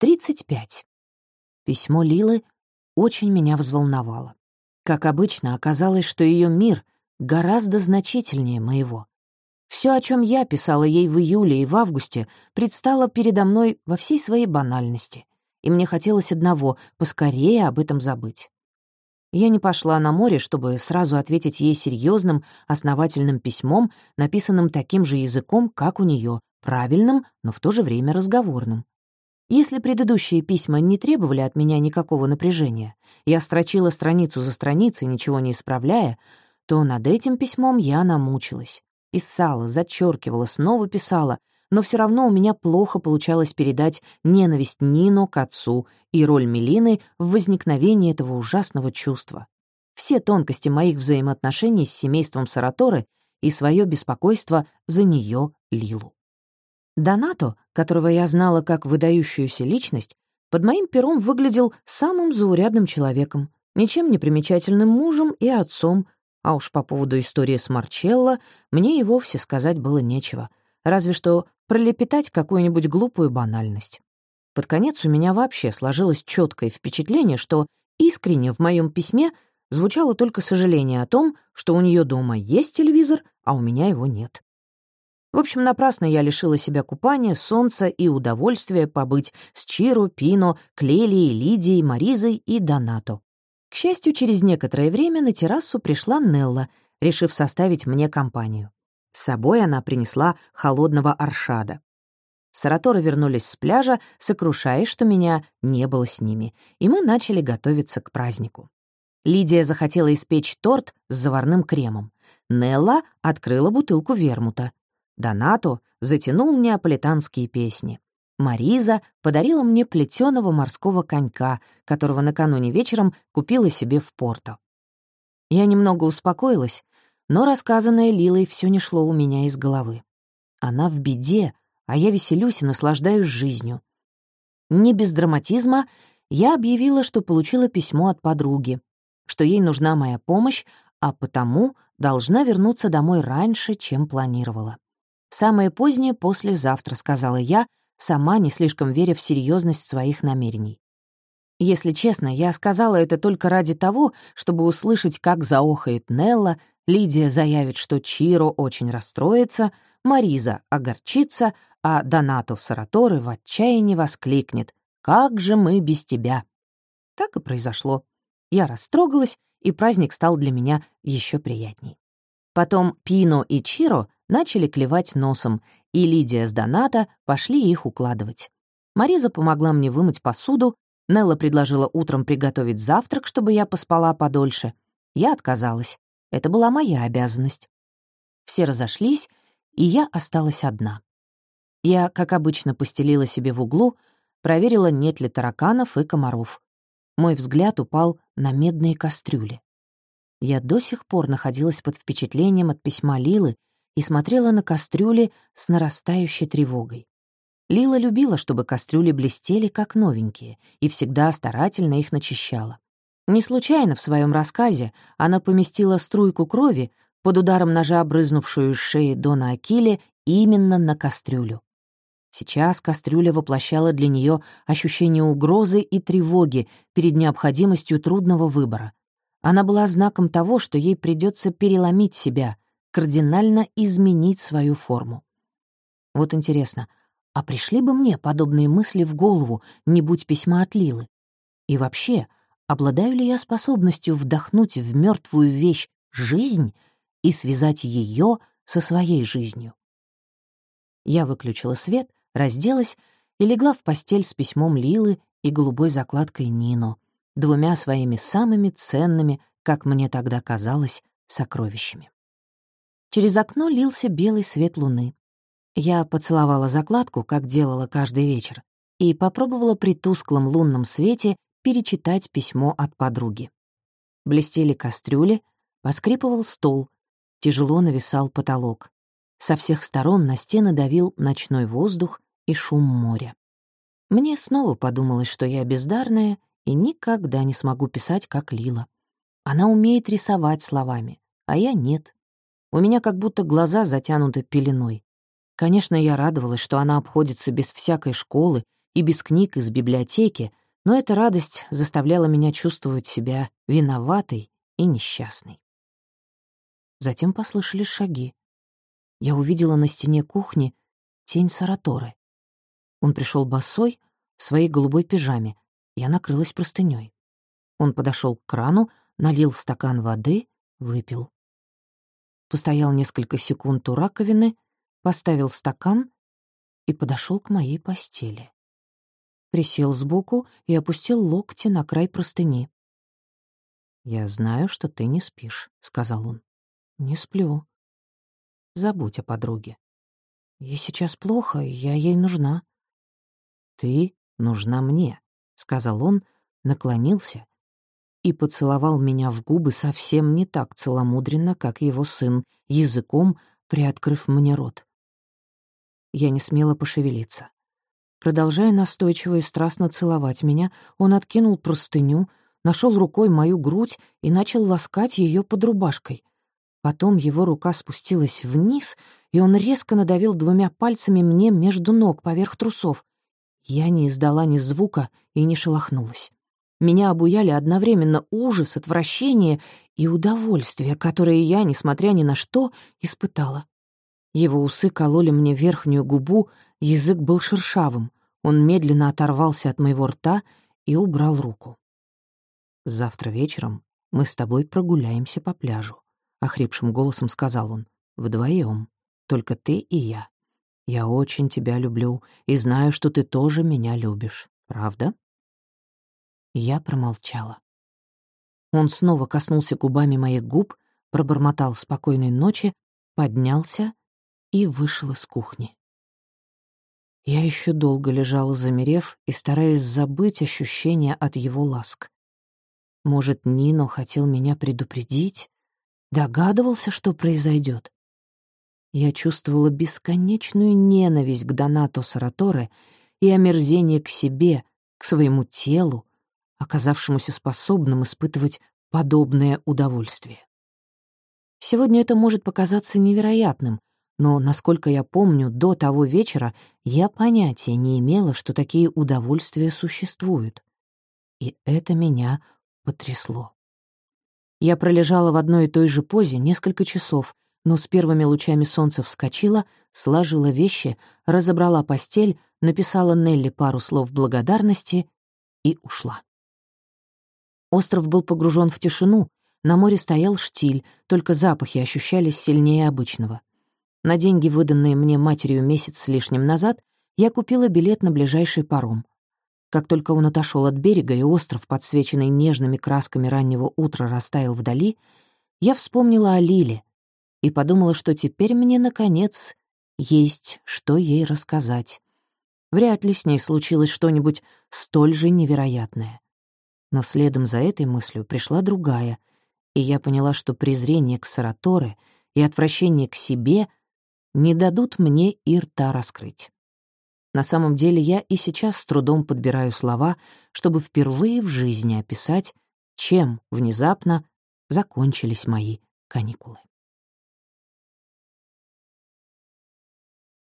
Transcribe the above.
35. Письмо Лилы очень меня взволновало. Как обычно, оказалось, что ее мир гораздо значительнее моего. Все, о чем я писала ей в июле и в августе, предстало передо мной во всей своей банальности, и мне хотелось одного — поскорее об этом забыть. Я не пошла на море, чтобы сразу ответить ей серьезным, основательным письмом, написанным таким же языком, как у нее, правильным, но в то же время разговорным. Если предыдущие письма не требовали от меня никакого напряжения, я строчила страницу за страницей, ничего не исправляя, то над этим письмом я намучилась. Писала, зачеркивала, снова писала, но все равно у меня плохо получалось передать ненависть Нину к отцу и роль Мелины в возникновении этого ужасного чувства. Все тонкости моих взаимоотношений с семейством Сараторы и свое беспокойство за нее Лилу. Донато, которого я знала как выдающуюся личность, под моим пером выглядел самым заурядным человеком, ничем не примечательным мужем и отцом, а уж по поводу истории с Марчелло мне и вовсе сказать было нечего, разве что пролепетать какую-нибудь глупую банальность. Под конец у меня вообще сложилось четкое впечатление, что искренне в моем письме звучало только сожаление о том, что у нее дома есть телевизор, а у меня его нет. В общем, напрасно я лишила себя купания, солнца и удовольствия побыть с Чиро, Пино, Клелией, Лидией, Маризой и Донато. К счастью, через некоторое время на террасу пришла Нелла, решив составить мне компанию. С собой она принесла холодного аршада. Сараторы вернулись с пляжа, сокрушаясь, что меня не было с ними, и мы начали готовиться к празднику. Лидия захотела испечь торт с заварным кремом. Нелла открыла бутылку вермута. Донато затянул неаполитанские песни. Мариза подарила мне плетеного морского конька, которого накануне вечером купила себе в Порто. Я немного успокоилась, но рассказанное Лилой все не шло у меня из головы. Она в беде, а я веселюсь и наслаждаюсь жизнью. Не без драматизма я объявила, что получила письмо от подруги, что ей нужна моя помощь, а потому должна вернуться домой раньше, чем планировала. «Самое позднее послезавтра», — сказала я, сама не слишком веря в серьезность своих намерений. Если честно, я сказала это только ради того, чтобы услышать, как заохает Нелла, Лидия заявит, что Чиро очень расстроится, Мариза огорчится, а Донато Сараторы в отчаянии воскликнет «Как же мы без тебя?» Так и произошло. Я растрогалась, и праздник стал для меня еще приятней. Потом Пино и Чиро начали клевать носом, и Лидия с Доната пошли их укладывать. Мариза помогла мне вымыть посуду, Нелла предложила утром приготовить завтрак, чтобы я поспала подольше. Я отказалась. Это была моя обязанность. Все разошлись, и я осталась одна. Я, как обычно, постелила себе в углу, проверила, нет ли тараканов и комаров. Мой взгляд упал на медные кастрюли. Я до сих пор находилась под впечатлением от письма Лилы и смотрела на кастрюли с нарастающей тревогой. Лила любила, чтобы кастрюли блестели, как новенькие, и всегда старательно их начищала. Не случайно в своем рассказе она поместила струйку крови под ударом ножа, брызнувшую из шеи Дона Акиле, именно на кастрюлю. Сейчас кастрюля воплощала для нее ощущение угрозы и тревоги перед необходимостью трудного выбора. Она была знаком того, что ей придется переломить себя, кардинально изменить свою форму. Вот интересно, а пришли бы мне подобные мысли в голову, не будь письма от Лилы? И вообще, обладаю ли я способностью вдохнуть в мертвую вещь жизнь и связать ее со своей жизнью? Я выключила свет, разделась и легла в постель с письмом Лилы и голубой закладкой Нино, двумя своими самыми ценными, как мне тогда казалось, сокровищами. Через окно лился белый свет луны. Я поцеловала закладку, как делала каждый вечер, и попробовала при тусклом лунном свете перечитать письмо от подруги. Блестели кастрюли, поскрипывал стол, тяжело нависал потолок. Со всех сторон на стены давил ночной воздух и шум моря. Мне снова подумалось, что я бездарная и никогда не смогу писать, как Лила. Она умеет рисовать словами, а я нет. У меня как будто глаза затянуты пеленой. Конечно, я радовалась, что она обходится без всякой школы и без книг из библиотеки, но эта радость заставляла меня чувствовать себя виноватой и несчастной. Затем послышались шаги. Я увидела на стене кухни тень Сараторы. Он пришел босой в своей голубой пижаме. Я накрылась простыней. Он подошел к крану, налил стакан воды, выпил. Постоял несколько секунд у раковины, поставил стакан и подошел к моей постели. Присел сбоку и опустил локти на край простыни. «Я знаю, что ты не спишь», — сказал он. «Не сплю». «Забудь о подруге». «Ей сейчас плохо, я ей нужна». «Ты нужна мне», — сказал он, наклонился и поцеловал меня в губы совсем не так целомудренно, как его сын, языком приоткрыв мне рот. Я не смела пошевелиться. Продолжая настойчиво и страстно целовать меня, он откинул простыню, нашел рукой мою грудь и начал ласкать ее под рубашкой. Потом его рука спустилась вниз, и он резко надавил двумя пальцами мне между ног поверх трусов. Я не издала ни звука и не шелохнулась. Меня обуяли одновременно ужас, отвращение и удовольствие, которое я, несмотря ни на что, испытала. Его усы кололи мне верхнюю губу, язык был шершавым. Он медленно оторвался от моего рта и убрал руку. «Завтра вечером мы с тобой прогуляемся по пляжу», — охрипшим голосом сказал он. «Вдвоем. Только ты и я. Я очень тебя люблю и знаю, что ты тоже меня любишь. Правда?» Я промолчала. Он снова коснулся губами моих губ, пробормотал спокойной ночи, поднялся и вышел из кухни. Я еще долго лежала, замерев и стараясь забыть ощущения от его ласк. Может, Нино хотел меня предупредить? Догадывался, что произойдет. Я чувствовала бесконечную ненависть к Донато Сараторе и омерзение к себе, к своему телу, оказавшемуся способным испытывать подобное удовольствие. Сегодня это может показаться невероятным, но, насколько я помню, до того вечера я понятия не имела, что такие удовольствия существуют. И это меня потрясло. Я пролежала в одной и той же позе несколько часов, но с первыми лучами солнца вскочила, сложила вещи, разобрала постель, написала Нелли пару слов благодарности и ушла. Остров был погружен в тишину, на море стоял штиль, только запахи ощущались сильнее обычного. На деньги, выданные мне матерью месяц с лишним назад, я купила билет на ближайший паром. Как только он отошел от берега и остров, подсвеченный нежными красками раннего утра, растаял вдали, я вспомнила о Лиле и подумала, что теперь мне, наконец, есть что ей рассказать. Вряд ли с ней случилось что-нибудь столь же невероятное. Но следом за этой мыслью пришла другая, и я поняла, что презрение к Сараторе и отвращение к себе не дадут мне и рта раскрыть. На самом деле я и сейчас с трудом подбираю слова, чтобы впервые в жизни описать, чем внезапно закончились мои каникулы.